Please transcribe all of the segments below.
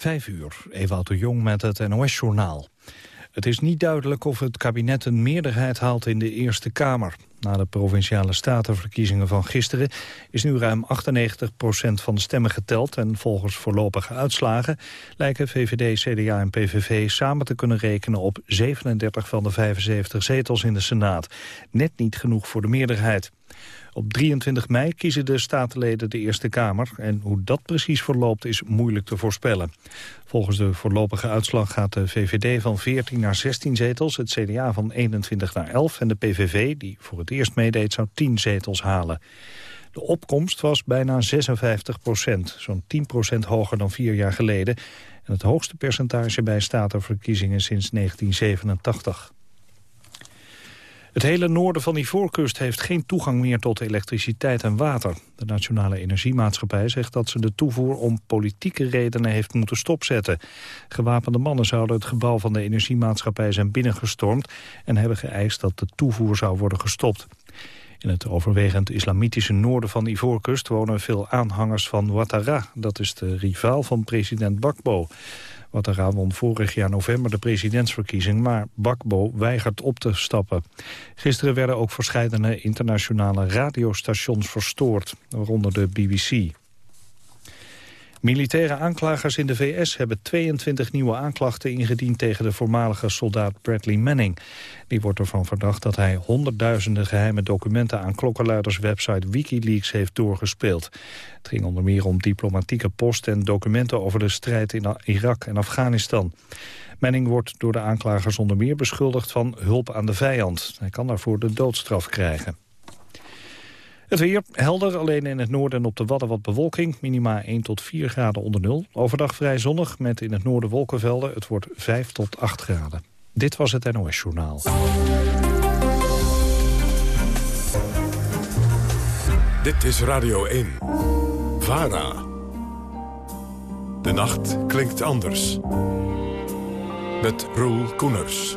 Vijf uur, Ewout de Jong met het NOS-journaal. Het is niet duidelijk of het kabinet een meerderheid haalt in de Eerste Kamer. Na de Provinciale Statenverkiezingen van gisteren is nu ruim 98% van de stemmen geteld... en volgens voorlopige uitslagen lijken VVD, CDA en PVV samen te kunnen rekenen... op 37 van de 75 zetels in de Senaat. Net niet genoeg voor de meerderheid. Op 23 mei kiezen de statenleden de Eerste Kamer. En hoe dat precies verloopt is moeilijk te voorspellen. Volgens de voorlopige uitslag gaat de VVD van 14 naar 16 zetels... het CDA van 21 naar 11 en de PVV, die voor het eerst meedeed, zou 10 zetels halen. De opkomst was bijna 56 procent, zo'n 10 procent hoger dan vier jaar geleden... en het hoogste percentage bij statenverkiezingen sinds 1987. Het hele noorden van Ivoorkust heeft geen toegang meer tot elektriciteit en water. De Nationale Energiemaatschappij zegt dat ze de toevoer om politieke redenen heeft moeten stopzetten. Gewapende mannen zouden het gebouw van de Energiemaatschappij zijn binnengestormd... en hebben geëist dat de toevoer zou worden gestopt. In het overwegend islamitische noorden van Ivoorkust wonen veel aanhangers van Ouattara. Dat is de rivaal van president Bakbo. Ouattara won vorig jaar november de presidentsverkiezing, maar Bakbo weigert op te stappen. Gisteren werden ook verschillende internationale radiostations verstoord, waaronder de BBC. Militaire aanklagers in de VS hebben 22 nieuwe aanklachten ingediend tegen de voormalige soldaat Bradley Manning. Die wordt ervan verdacht dat hij honderdduizenden geheime documenten aan klokkenluiderswebsite Wikileaks heeft doorgespeeld. Het ging onder meer om diplomatieke posten en documenten over de strijd in Irak en Afghanistan. Manning wordt door de aanklagers onder meer beschuldigd van hulp aan de vijand. Hij kan daarvoor de doodstraf krijgen. Het weer helder, alleen in het noorden en op de Wadden wat bewolking. Minima 1 tot 4 graden onder nul. Overdag vrij zonnig met in het noorden wolkenvelden. Het wordt 5 tot 8 graden. Dit was het NOS Journaal. Dit is Radio 1. VARA. De nacht klinkt anders. Met Roel Koeners.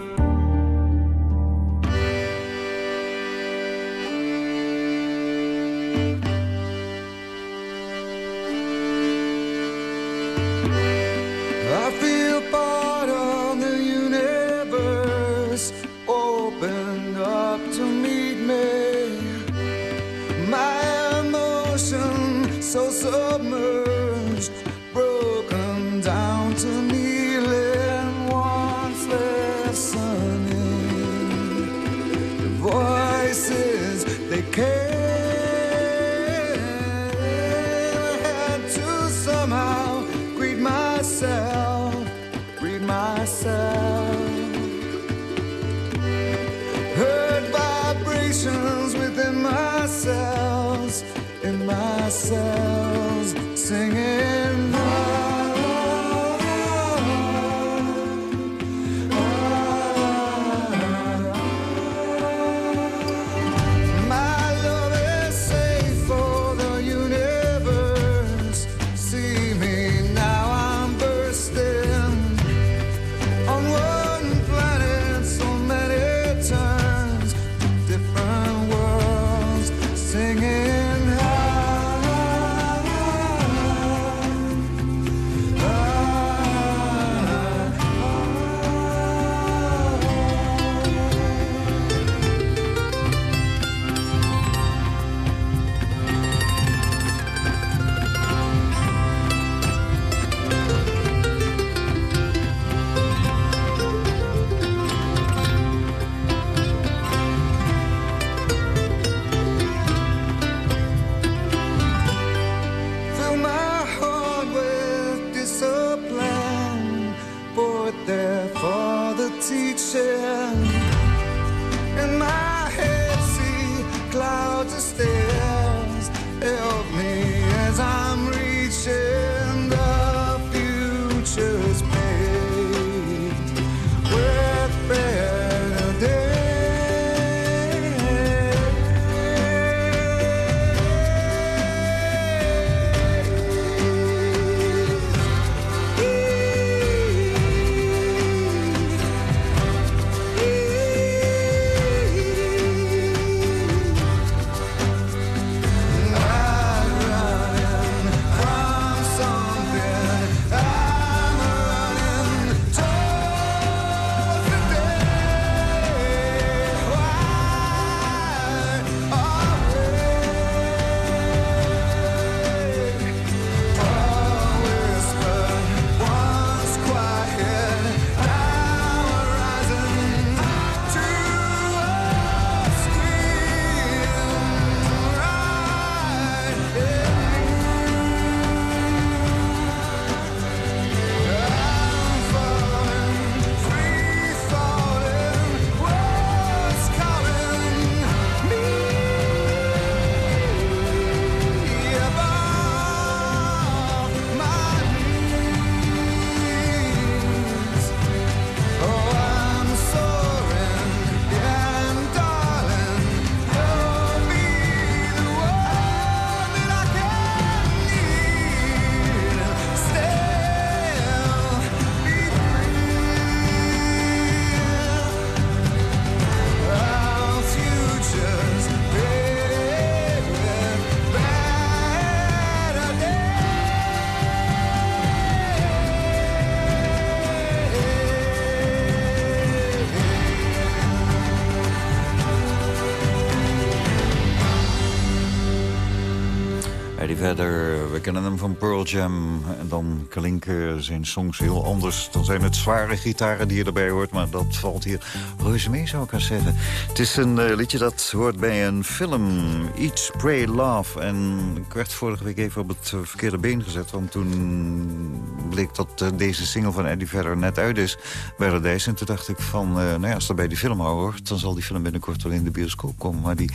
Jam. En dan klinken zijn songs heel anders. Dan zijn het zware gitaren die je erbij hoort. Maar dat valt hier reuze mee, zou ik gaan zeggen. Het is een uh, liedje dat hoort bij een film. Eat, Pray, Love. En ik werd vorige week even op het uh, verkeerde been gezet. Want toen bleek dat uh, deze single van Eddie Vedder net uit is bij. En toen dacht ik van, nou ja, als dat bij die film hoort... dan zal die film binnenkort wel in de bioscoop komen. Maar die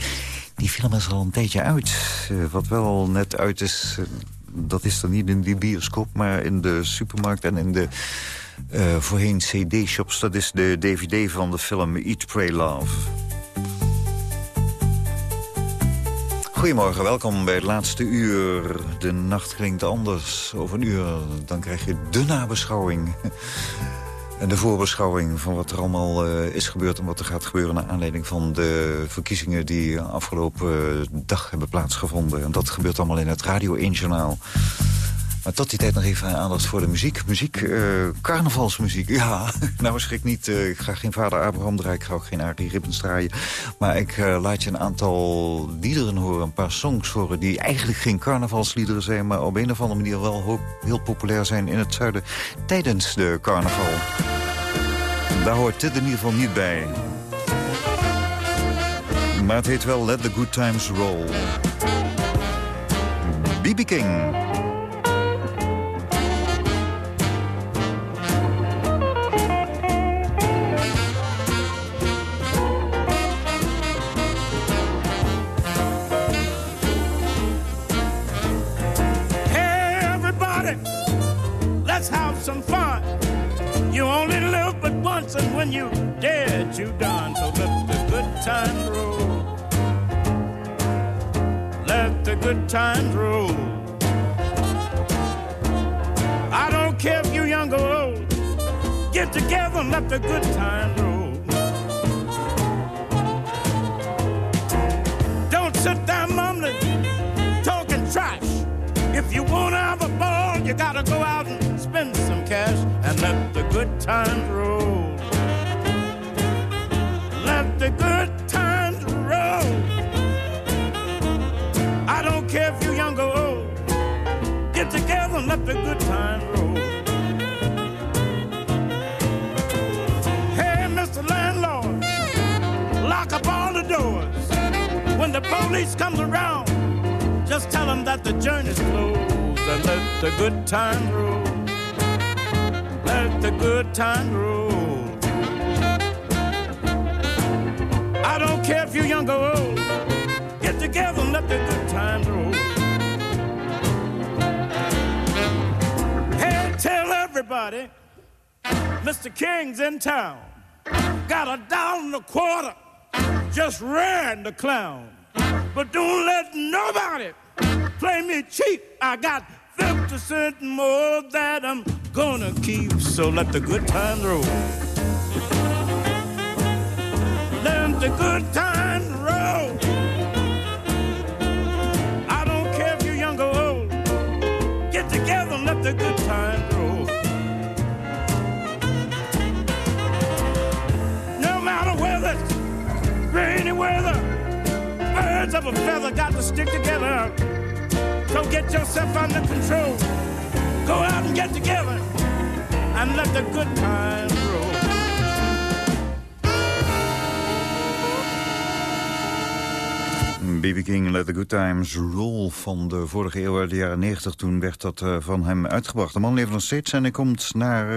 die film is al een tijdje uit. Wat wel net uit is, dat is dan niet in die bioscoop... maar in de supermarkt en in de uh, voorheen cd-shops. Dat is de dvd van de film Eat, Pray, Love. Goedemorgen, welkom bij het laatste uur. De nacht klinkt anders. Over een uur dan krijg je de nabeschouwing. En de voorbeschouwing van wat er allemaal uh, is gebeurd... en wat er gaat gebeuren naar aanleiding van de verkiezingen... die afgelopen uh, dag hebben plaatsgevonden. En dat gebeurt allemaal in het Radio 1-journaal. Maar tot die tijd nog even aandacht voor de muziek. Muziek, uh, carnavalsmuziek. Ja, nou schrik niet. Uh, ik ga geen vader Abraham draaien. Ik ga ook geen Arie Ribbens draaien. Maar ik uh, laat je een aantal liederen horen. Een paar songs horen die eigenlijk geen carnavalsliederen zijn... maar op een of andere manier wel heel populair zijn in het zuiden... tijdens de carnaval. Daar hoort dit in ieder geval niet bij. Maar het heet wel Let the Good Times Roll. B.B. King. Good times roll. I don't care if you're young or old. Get together and let the good times roll. Don't sit there mumbling, talking trash. If you wanna have a ball, you gotta go out and spend some cash and let the good times roll. Let the good times roll. Hey, Mr. Landlord, lock up all the doors. When the police comes around, just tell them that the journey's closed and let the good times roll let the good time roll. I don't care if you're young or old, get together and let the good times roll. Tell everybody, Mr. King's in town. Got a dollar and a quarter, just ran the clown. But don't let nobody play me cheap. I got 50 cents more that I'm gonna keep, so let the good times roll. Let the good times And let the good times roll. No matter whether it's rainy weather, birds of a feather got to stick together. So get yourself under control. Go out and get together and let the good times roll. B.B. King, Let the Good Times Roll van de vorige eeuw, de jaren 90. Toen werd dat uh, van hem uitgebracht. De man leeft nog steeds en hij komt naar uh,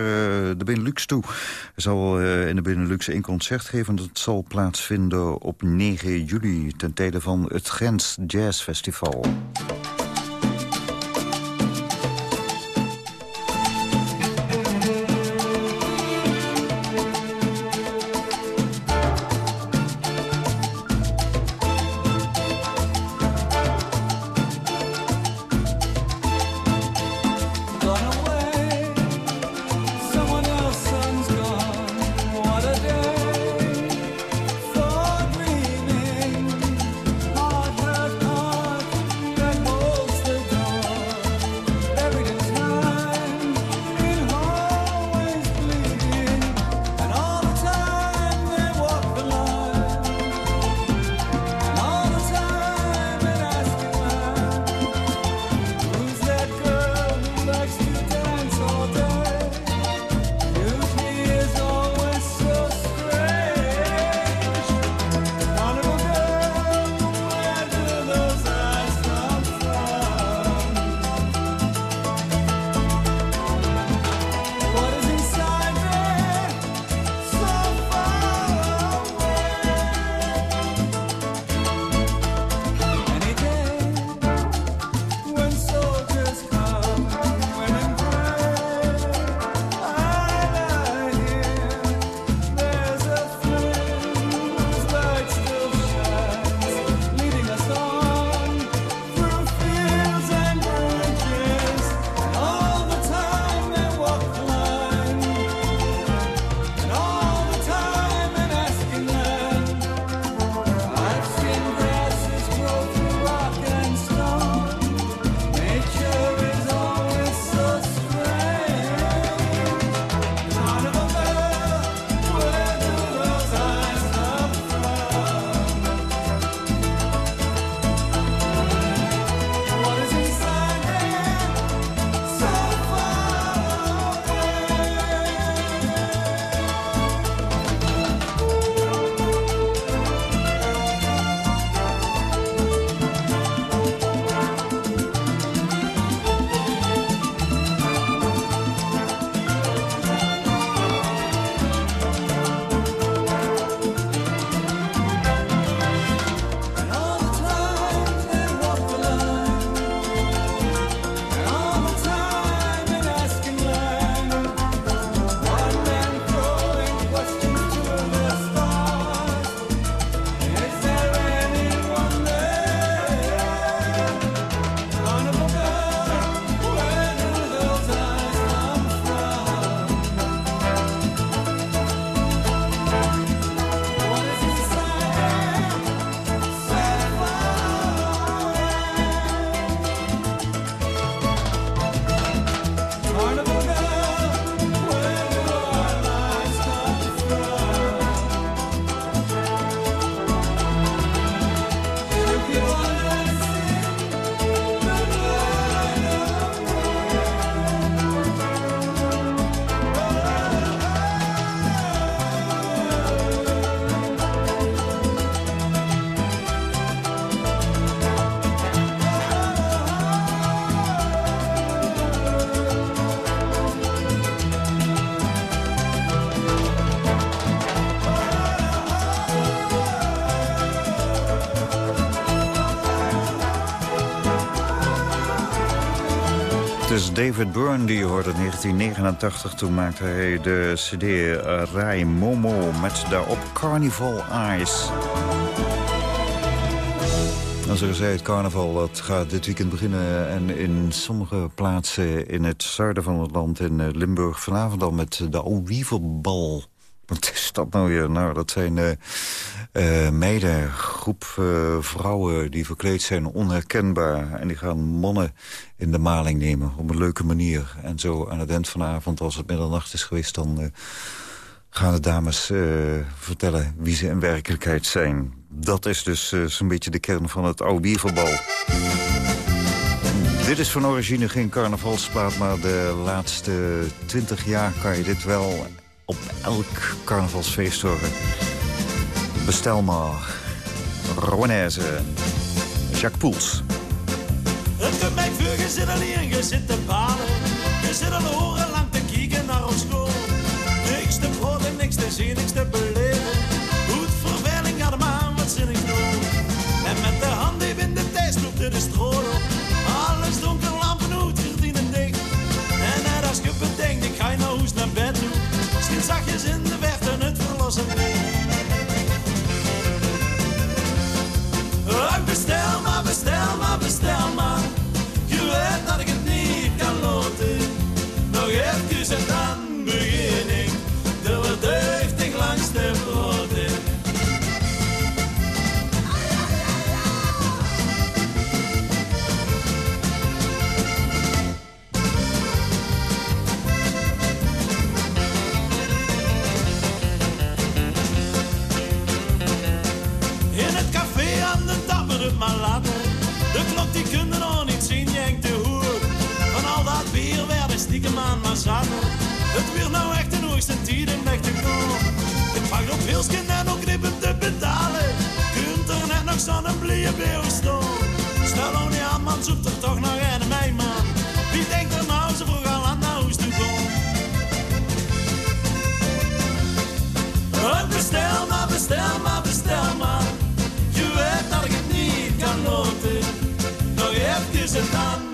de Benelux toe. Hij zal uh, in de Benelux een concert geven. Dat zal plaatsvinden op 9 juli ten tijde van het Gens Jazz Festival. David Byrne, die hoorde in 1989. Toen maakte hij de cd uh, Rai Momo met daarop Carnival Eyes. Als er zei, het carnaval dat gaat dit weekend beginnen. En in sommige plaatsen in het zuiden van het land, in eh, Limburg... vanavond al met de Alwieverbal. Wat is dat nou weer? Nou, dat zijn uh, groep uh, vrouwen die verkleed zijn onherkenbaar. En die gaan mannen in de maling nemen op een leuke manier. En zo aan het eind van de avond, als het middernacht is geweest... dan gaan de dames vertellen wie ze in werkelijkheid zijn. Dat is dus zo'n beetje de kern van het oude. Dit is van origine geen carnavalsplaat, maar de laatste twintig jaar kan je dit wel op elk carnavalsfeest horen. Bestel maar. Rouenaise. Jacques Poels. Het kunt mij vuur, je zit alleen, je zit te balen. Je zit al horen lang te kijken naar ons school. Niks te horen, niks te zien, niks te beleven. Goed verveling, gaat hem aan, wat zin ik doen. En met de hand die in de tijd sloeg de stroom op. Alles donker, lampen uit, verdienen dicht. En net als je bedenkt, ik ga je nou hoes naar bed toe. Misschien zachtjes in de verte het verlossen Het weer nou echt een hoogste tijd in weg te komen. Ik pak op Hilsken en ook knippen te betalen. Kunt er net nog zo'n blije beeuw. Stel niet aan, man, zoekt er toch nog een mij, man. Wie denkt er nou zo vroeg al aan naar huis toe komen? Bestel maar, bestel maar, bestel maar. Je weet dat ik het niet kan loten. Nog even en dan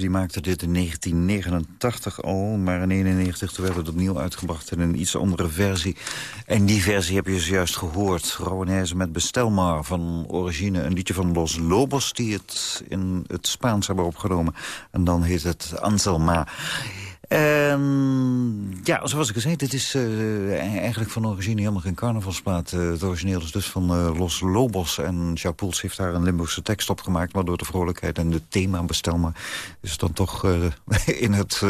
die maakten dit in 1989 al. Maar in 1991 werd het opnieuw uitgebracht in een iets andere versie. En die versie heb je zojuist gehoord. Rowanese met Bestelmar van origine. Een liedje van Los Lobos die het in het Spaans hebben opgenomen. En dan heet het Anselma. En ja, zoals ik al zei, dit is uh, eigenlijk van origine helemaal geen carnavalsplaat. Uh, het origineel is dus van uh, Los Lobos. En Jacques heeft daar een Limburgse tekst op gemaakt. Maar door de vrolijkheid en het thema bestelmen... is het dan toch in het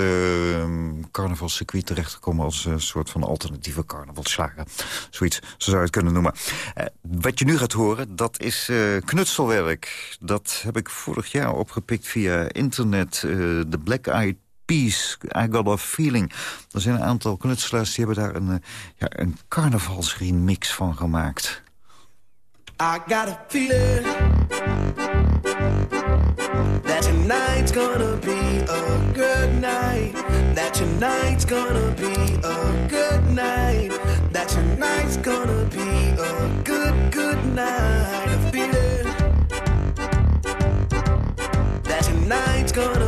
carnavalscircuit terechtgekomen... als een soort van alternatieve carnavalsslager. Zoiets, zo zou je het kunnen noemen. wat je nu gaat horen, dat is knutselwerk. Dat heb ik vorig jaar opgepikt via internet. De Black Eyed Peace, I Got a Feeling. Er zijn een aantal knutselaars die hebben daar een, ja, een carnavalsremix van gemaakt. I got a feeling That tonight's gonna be a good night That tonight's gonna be a good night That tonight's gonna be a good, good night A feeling That tonight's gonna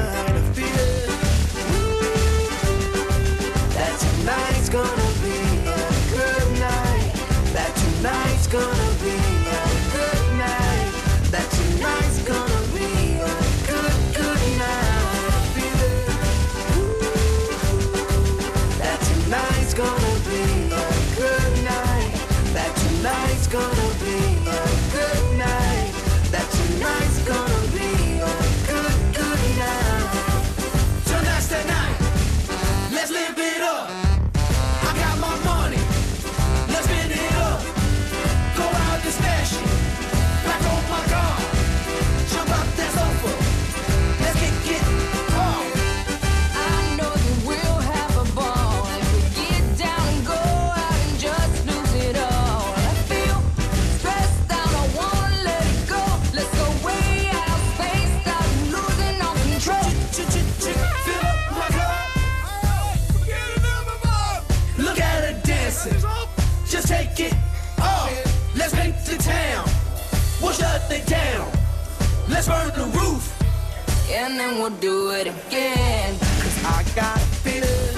let's burn the roof. And then we'll do it again. Cause I got a.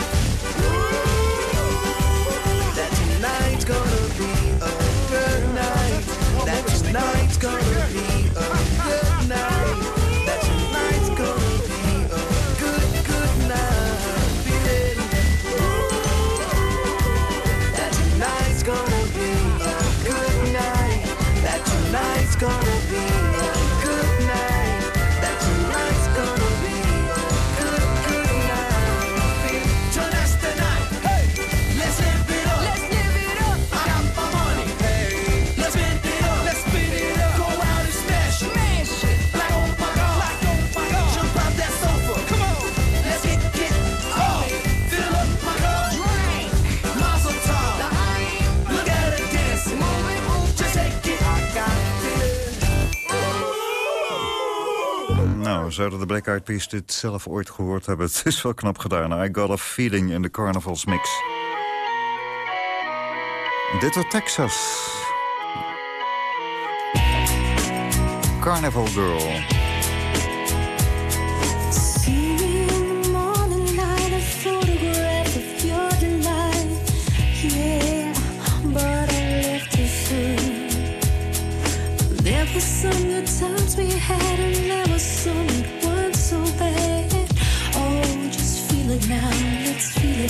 zouden de Black Eyed Peas dit zelf ooit gehoord hebben? Het is wel knap gedaan. I got a feeling in the carnivals mix, Dit was Texas. Carnival Girl.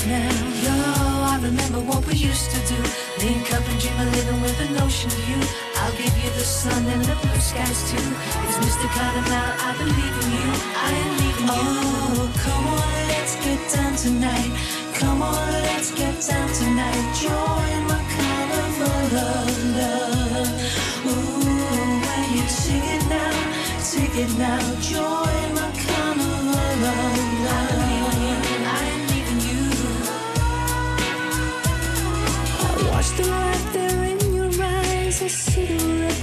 things now. Yo, I remember what we used to do. Link up and dream of living with an ocean view. I'll give you the sun and the blue skies too. It's Mr. Cottonmouth, I believe in you. I am leaving oh, you. Oh, come on, let's get down tonight. Come on, let's get down tonight. Join my kind of love, love. Ooh, when you sing it now, sing it now. Join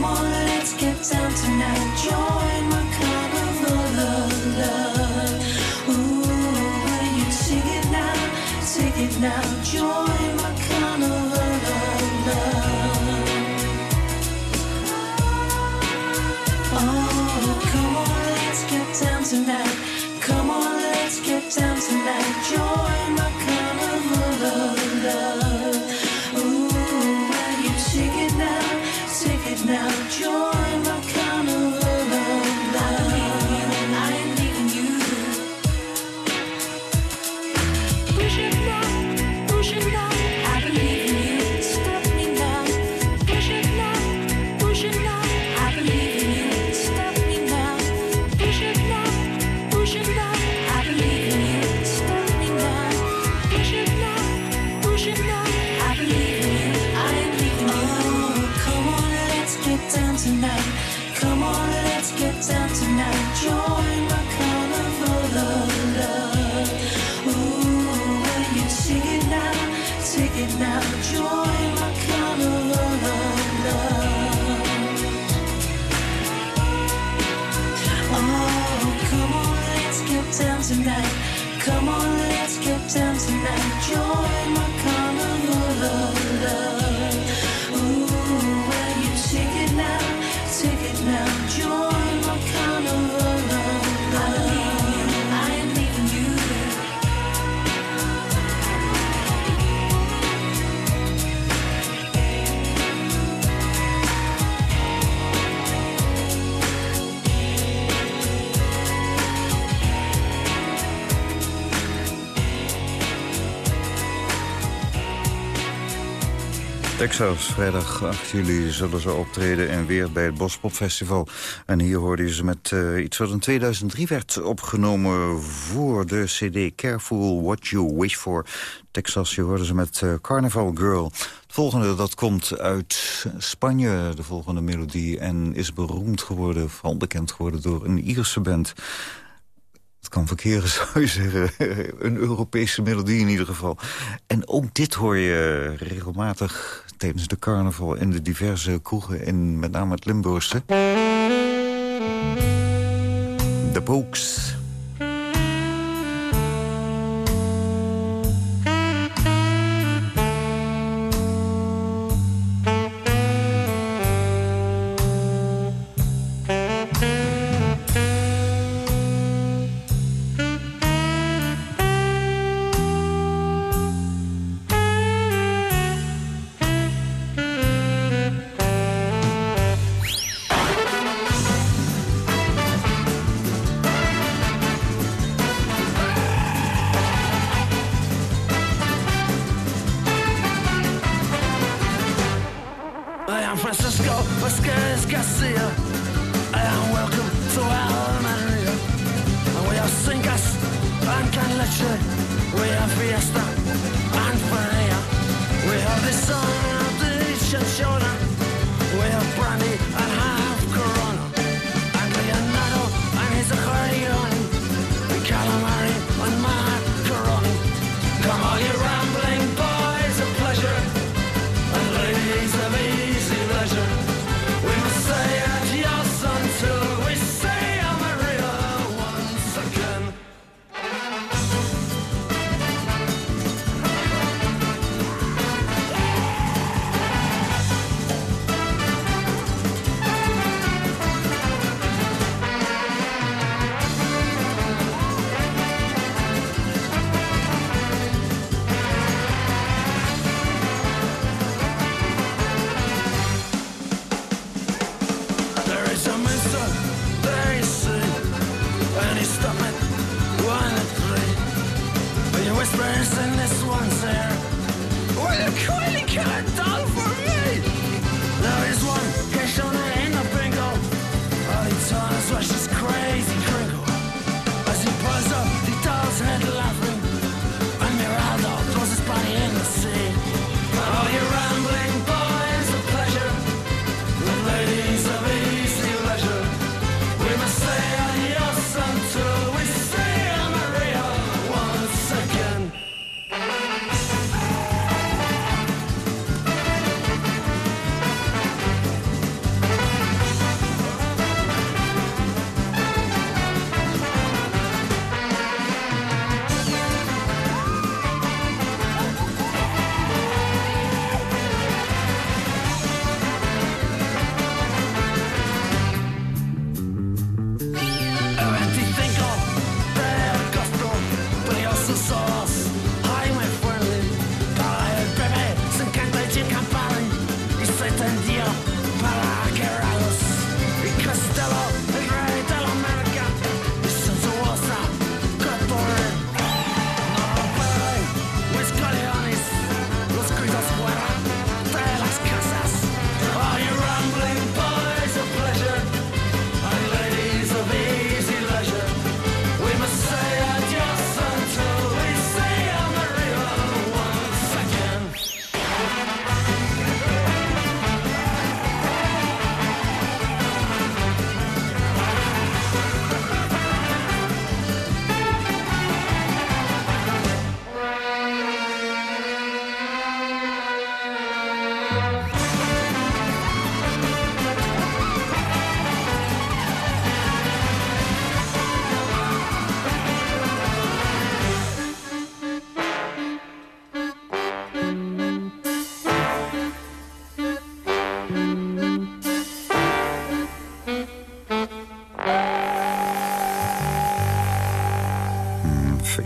Come on, let's get down tonight. Join Vrijdag 8 juli zullen ze optreden en weer bij het Bospop Festival. En hier hoorde je ze met eh, iets wat in 2003 werd opgenomen voor de cd Careful What You Wish For. Texas, je ze met eh, Carnival Girl. Het volgende, dat komt uit Spanje, de volgende melodie... en is beroemd geworden, vooral bekend geworden door een Ierse band... Het kan verkeren, zou je zeggen. Een Europese melodie in ieder geval. En ook dit hoor je regelmatig tijdens de carnaval... in de diverse kroegen, in met name het Limburgse. De Pokes.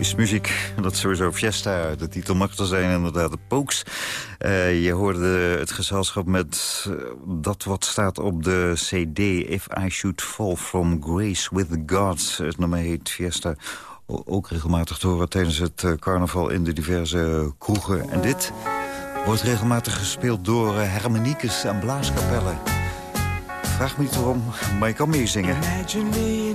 Tropische muziek. Dat is sowieso Fiesta, de titel mag er zijn, inderdaad de Pokes. Eh, je hoorde het gezelschap met eh, dat wat staat op de cd... If I Should Fall From Grace With Gods. Het nummer heet Fiesta. Ook regelmatig te horen tijdens het eh, carnaval in de diverse kroegen. En dit wordt regelmatig gespeeld door harmoniekes en blaaskapellen. Vraag me niet waarom, maar je kan meezingen. Me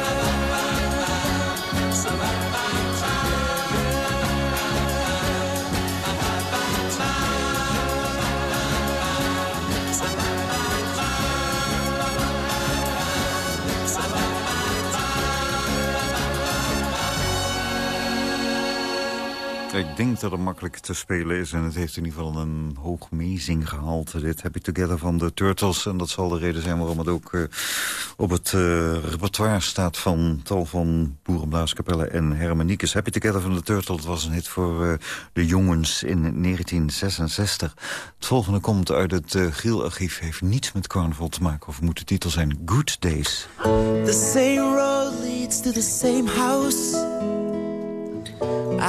Ik denk dat het makkelijk te spelen is en het heeft in ieder geval een hoog meezinggehalte. Dit Happy Together van de Turtles. En dat zal de reden zijn waarom het ook eh, op het eh, repertoire staat van tal van boerenblaaskapellen en hermaniekes. Happy Together van de Turtles was een hit voor eh, de jongens in 1966. Het volgende komt uit het Grielarchief, heeft niets met carnaval te maken. Of moet de titel zijn Good Days. The same road leads to the same house.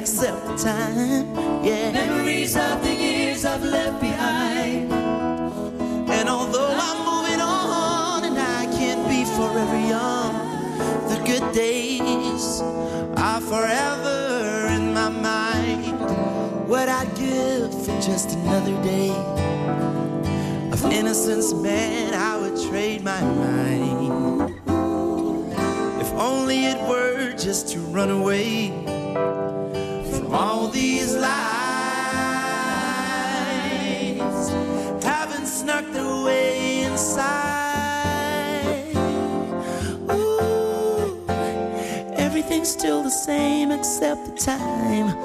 except the time. Yeah. Memories of the years I've left behind. And although I'm moving on and I can't be forever young, the good days are forever in my mind. What I'd give for just another day of innocence, man, I would trade my mind. If only it were just to run away all these lies haven't snuck their way inside. Ooh, everything's still the same except the time.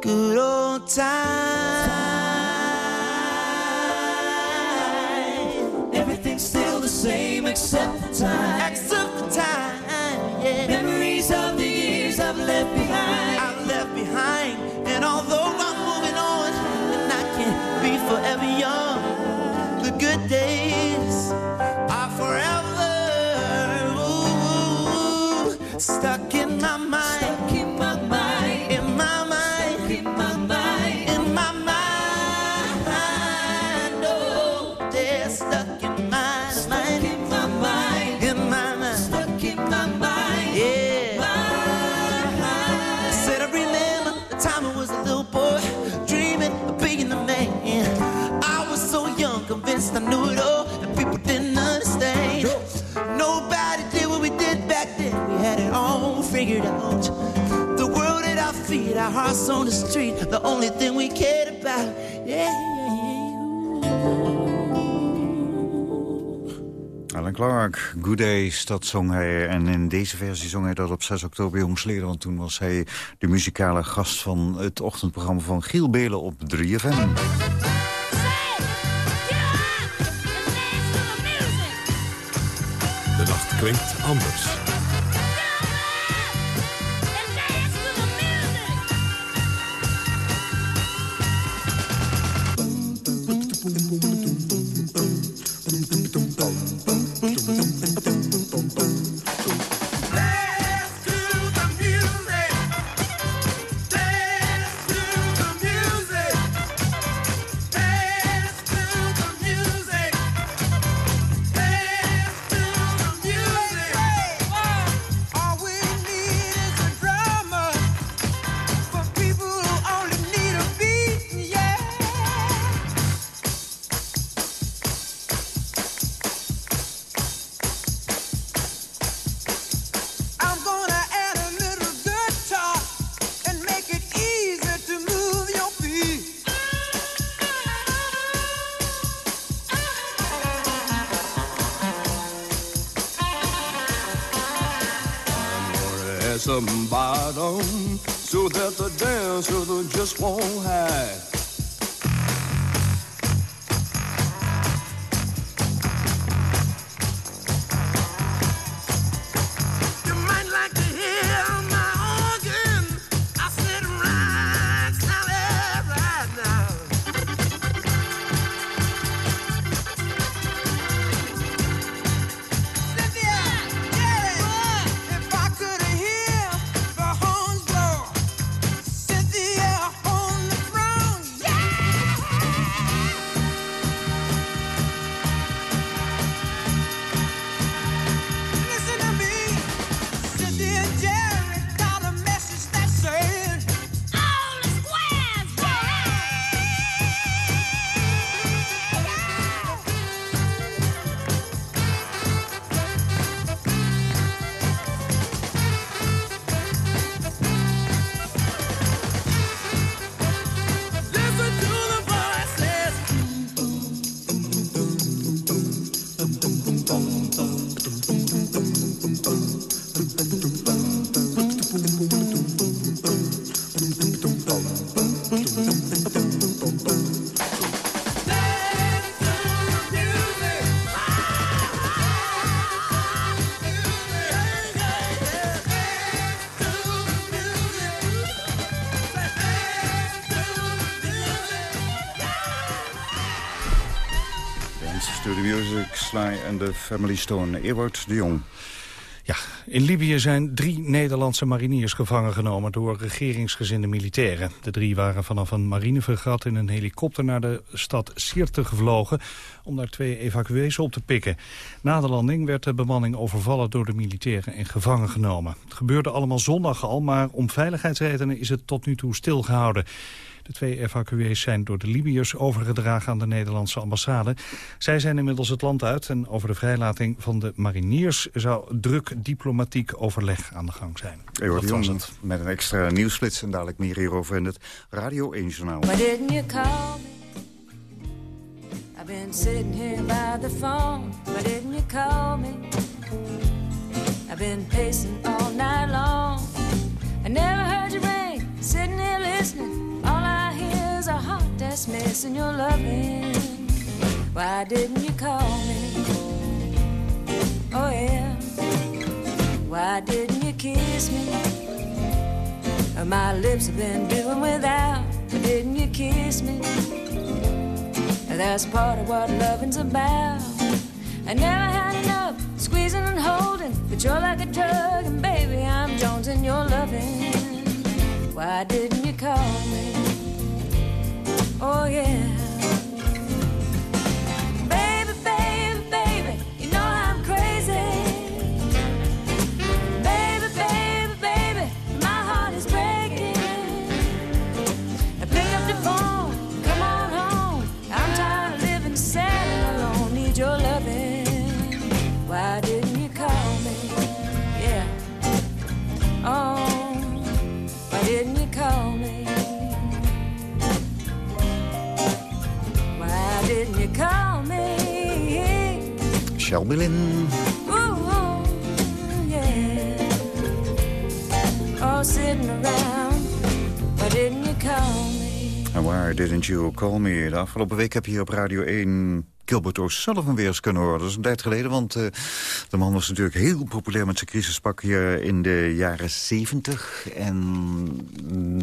Good old time. Everything's still the same except the time. Except the time, our hearts on the street, the only thing we cared about. Yeah. Alan Clark, Good Days, dat zong hij. En in deze versie zong hij dat op 6 oktober jongsleden. Want toen was hij de muzikale gast van het ochtendprogramma van Giel Belen op 3FM. De nacht klinkt anders. Bottom so that the dancer just won't hide. The Family Stone. Ewout de Jong. Ja, in Libië zijn drie Nederlandse mariniers gevangen genomen door regeringsgezinde militairen. De drie waren vanaf een marinevergat in een helikopter naar de stad Sirte gevlogen om daar twee evacuees op te pikken. Na de landing werd de bemanning overvallen door de militairen en gevangen genomen. Het gebeurde allemaal zondag al, maar om veiligheidsredenen is het tot nu toe stilgehouden. De twee evacuees zijn door de Libiërs overgedragen aan de Nederlandse ambassade. Zij zijn inmiddels het land uit en over de vrijlating van de mariniers zou druk diplomatiek overleg aan de gang zijn. Dat was het. met een extra nieuwsflits en dadelijk meer hierover in het Radio 1 Journaal. Why didn't you call me? I've been sitting here by the phone. Why didn't you call me? I've been pacing all night long. I never heard you ring. Sitting here listening. All I hear is a heart that's missing your loving. Why didn't you call me? Oh yeah. Why didn't you kiss me? My lips have been doing without. Why didn't you kiss me? That's part of what loving's about. I never had enough squeezing and holding, but you're like a drug, and baby, I'm Jones and you're loving. Why didn't you call me? Oh yeah. Ooh, yeah. Oh, sitting around. Why didn't you call me? En Why Didn't You Call Me? De afgelopen week heb je hier op Radio 1 Gilbert O'Sullivan weer eens kunnen horen. Dat is een tijd geleden, want eh, de man was natuurlijk heel populair met zijn crisispak in de jaren 70. En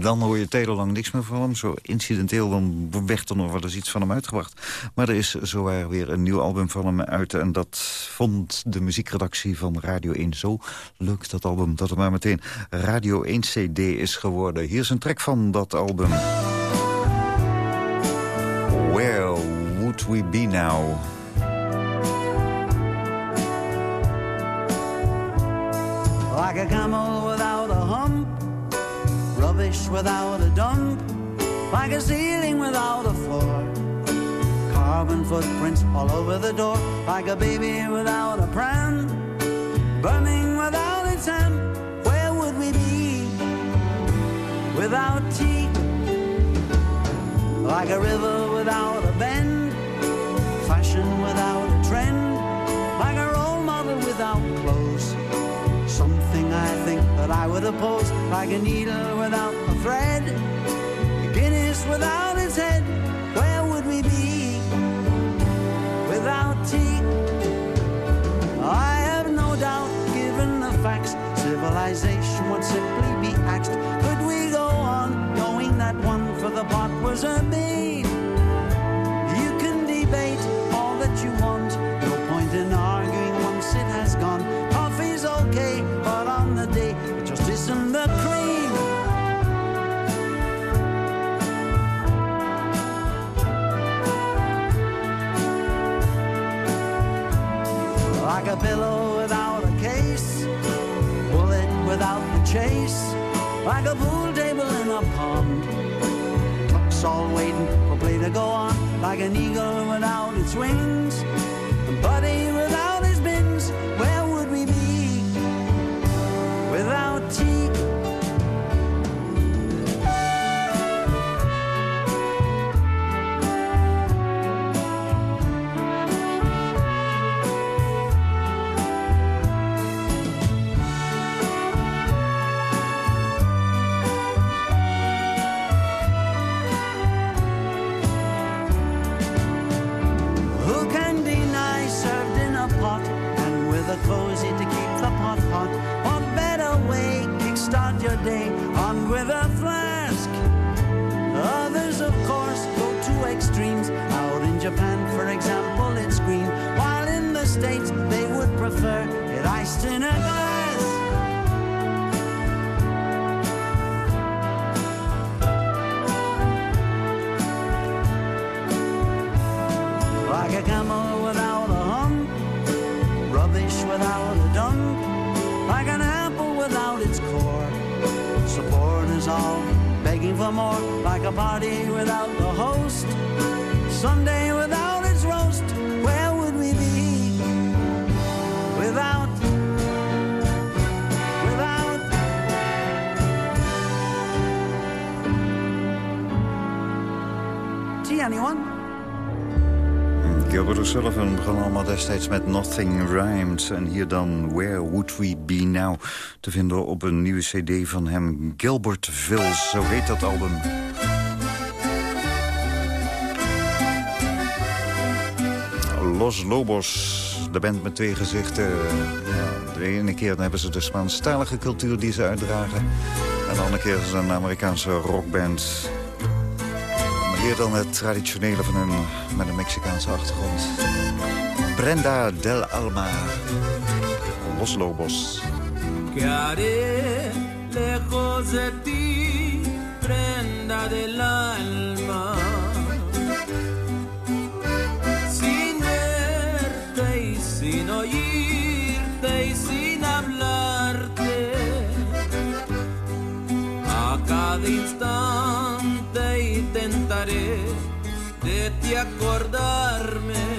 dan hoor je tijdenlang niks meer van hem. Zo incidenteel dan werd er nog wel eens iets van hem uitgebracht. Maar er is zowaar weer een nieuw album van hem uit. En dat vond de muziekredactie van Radio 1 zo leuk, dat album, dat het maar meteen Radio 1 CD is geworden. Hier is een track van dat album. Where would we be now? Like a camel without a hump, rubbish without a dump, like a ceiling without a floor. Carbon footprints all over the door, like a baby without a pram, burning without its hand. Where would we be without tea? Like a river without a bend, fashion without a trend, like a role model without clothes. Something I think that I would oppose, like a needle without a thread, a Guinness without its head. Where would we be without tea? I have no doubt, given the facts, civilization would simply be axed. Could we go on knowing that one for the pot was a bait? Like a pool table in a pond. Clock's all waiting for play to go on, like an eagle without its wings, a buddy day on with a flask? Others, of course, go to extremes. Out in Japan, for example, it's green, while in the States they would prefer it ice taste in a glass. Like a camel without a hump, rubbish without a dump, like an Support is all begging for more, like a party without the host, Sunday without its roast. Where would we be without? Without Tea, anyone? Gilbert O'Sullivan begon allemaal destijds met Nothing Rhymes. En hier dan Where Would We Be Now te vinden op een nieuwe cd van hem. Gilbert Vils, zo heet dat album. Los Lobos, de band met twee gezichten. De ene keer hebben ze de Spaanstalige cultuur die ze uitdragen. En de andere keer is het een Amerikaanse rockband. Hier dan het traditionele van hun met een Mexicaanse achtergrond. Brenda del Alma, Los Lobos. ¿Qué haré lejos de ti, prenda del alma? Sin verte y sin oírte y sin hablarte. A cada instante de ti acordarme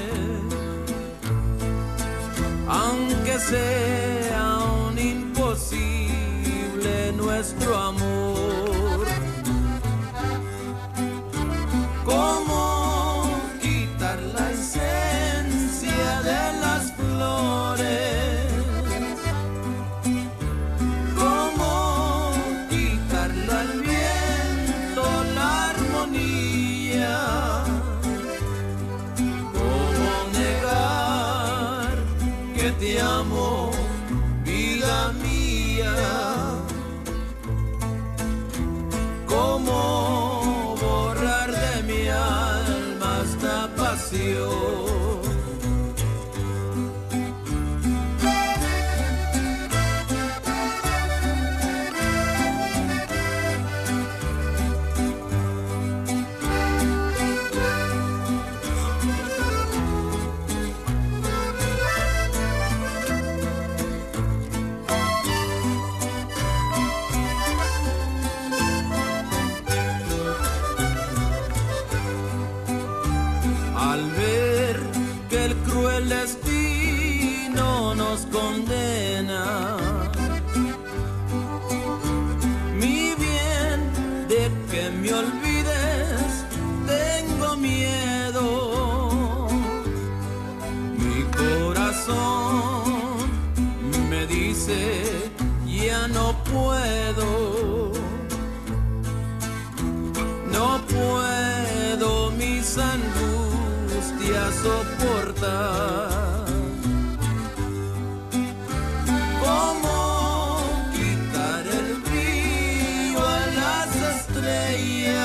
yeah.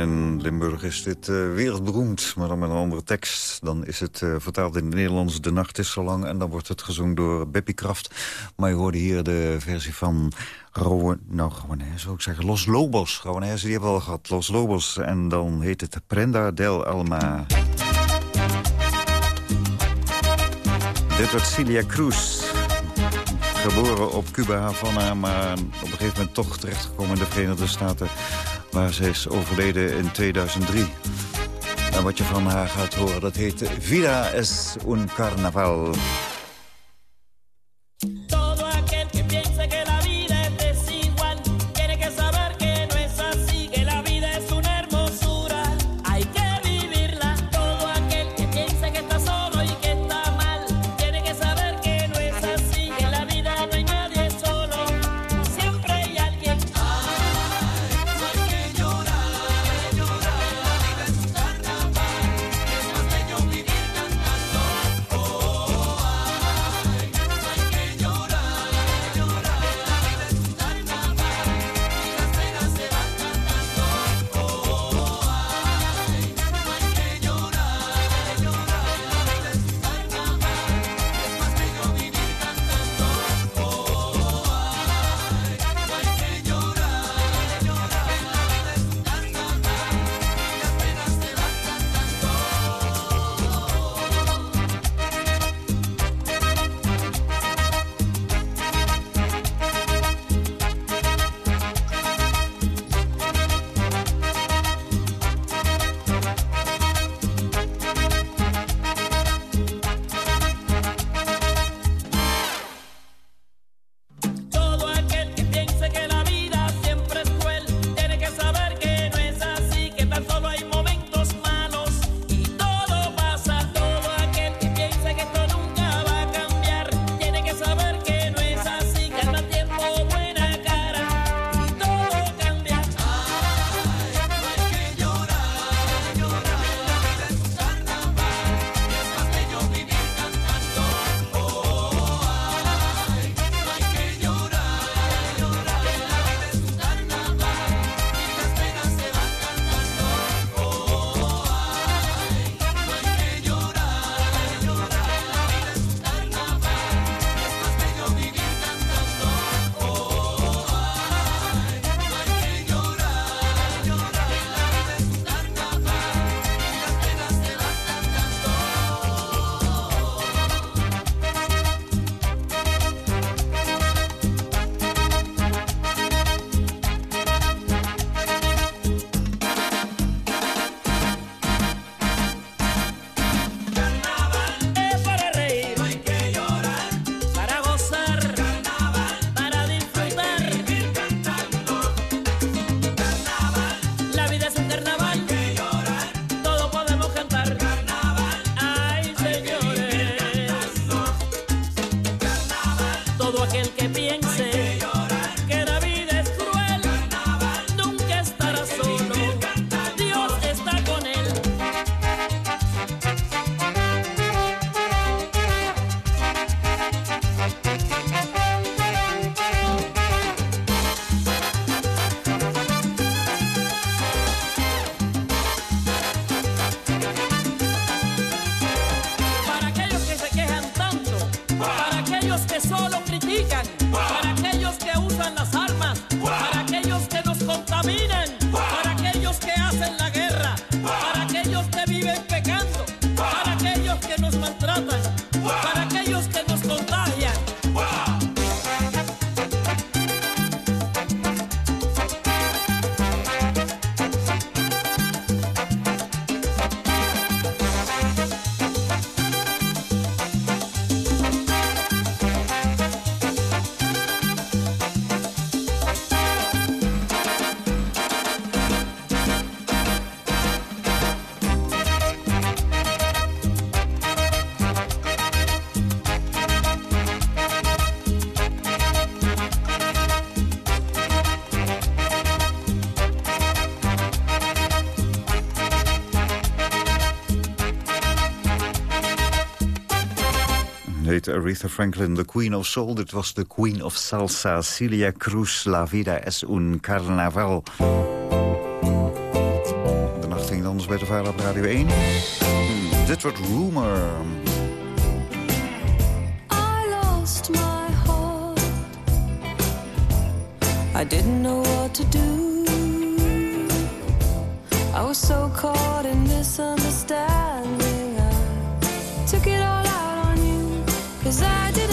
In Limburg is dit eh, wereldberoemd, maar dan met een andere tekst. Dan is het eh, vertaald in het Nederlands De Nacht is zo lang... en dan wordt het gezongen door Beppie Kraft. Maar je hoorde hier de versie van Rowan, nou, Rowanese, zou ik zeggen, Los Lobos. Rowanese, die hebben we al gehad, Los Lobos. En dan heet het Prenda del Alma. Dit wordt Celia Cruz. Geboren op Cuba Havana, maar op een gegeven moment toch terechtgekomen in de Verenigde Staten... waar ze is overleden in 2003. En wat je van haar gaat horen, dat heet Vida es un carnaval. Aretha Franklin, de Queen of Soul. Dit was de Queen of Salsa, Celia Cruz, La Vida es un Carnaval. De nacht ging anders bij de Vader op Radio 1. Hmm, dit wordt Rumor. I lost my heart. I didn't know what to do. I was so caught in misunderstanding. I took it all. Cause I didn't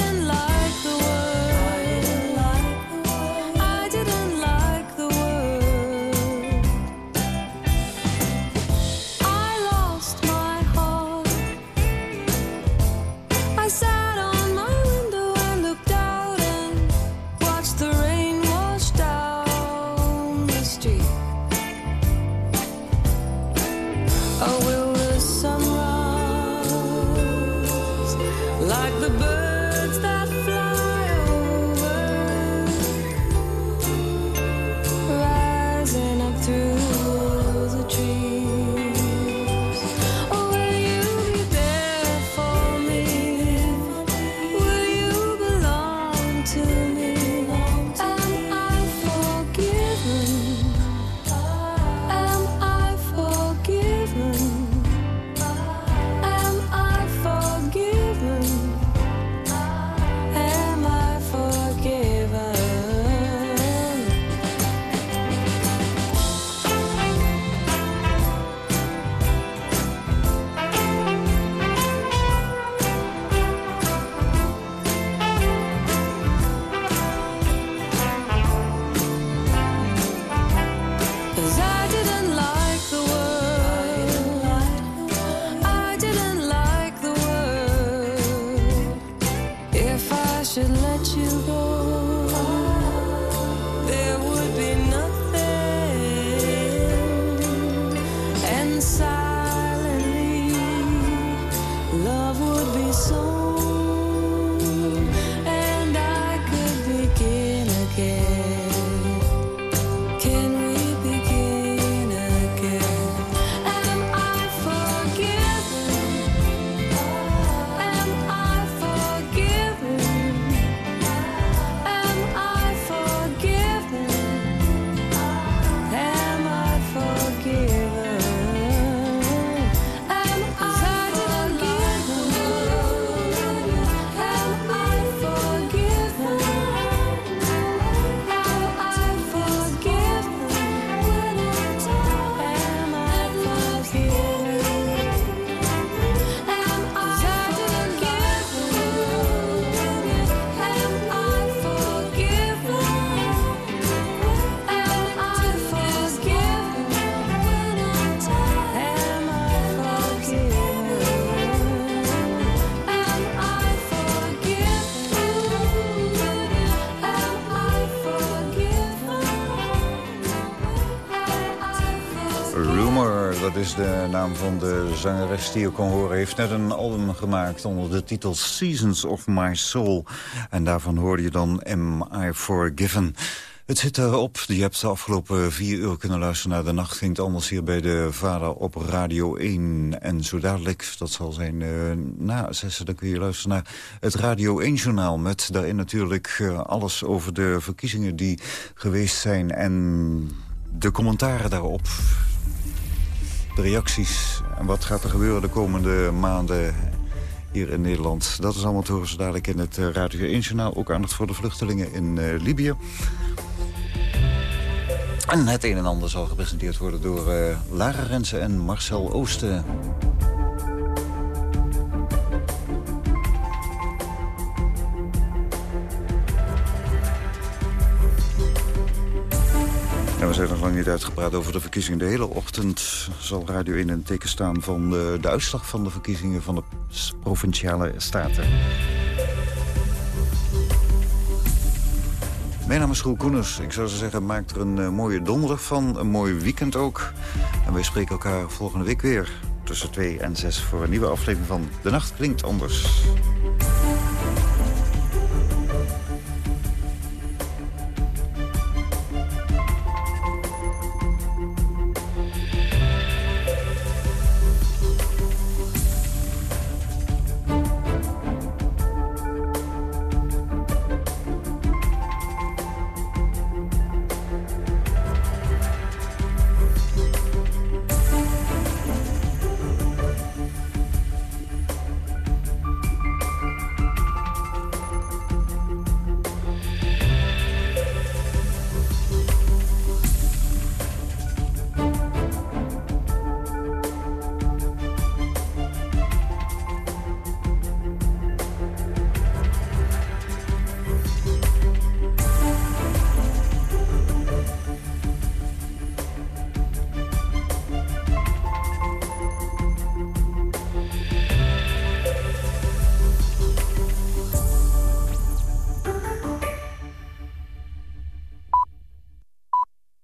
van de zangeres die je kon horen... heeft net een album gemaakt onder de titel Seasons of My Soul. En daarvan hoorde je dan Am I Forgiven... Het zit erop. Je hebt de afgelopen vier uur kunnen luisteren naar de nacht. Het anders hier bij de Vader op Radio 1. En zo dadelijk, dat zal zijn eh, na zessen, dan kun je luisteren naar het Radio 1-journaal. Met daarin natuurlijk eh, alles over de verkiezingen die geweest zijn. En de commentaren daarop. De reacties. En wat gaat er gebeuren de komende maanden hier in Nederland. Dat is allemaal te horen dadelijk in het eh, Radio 1-journaal. Ook aandacht voor de vluchtelingen in eh, Libië. En het een en ander zal gepresenteerd worden door eh, Lara Rensen en Marcel Oosten. We zijn nog lang niet uitgepraat over de verkiezingen. De hele ochtend zal Radio 1 in het teken staan van de, uitslag van de verkiezingen van de provinciale staten. Mijn naam is Roel Koeners. Ik zou zo zeggen, maak er een eh, mooie donderdag van. Een mooi weekend ook. En wij spreken elkaar volgende week weer tussen 2 en 6 voor een nieuwe aflevering van De Nacht Klinkt Anders.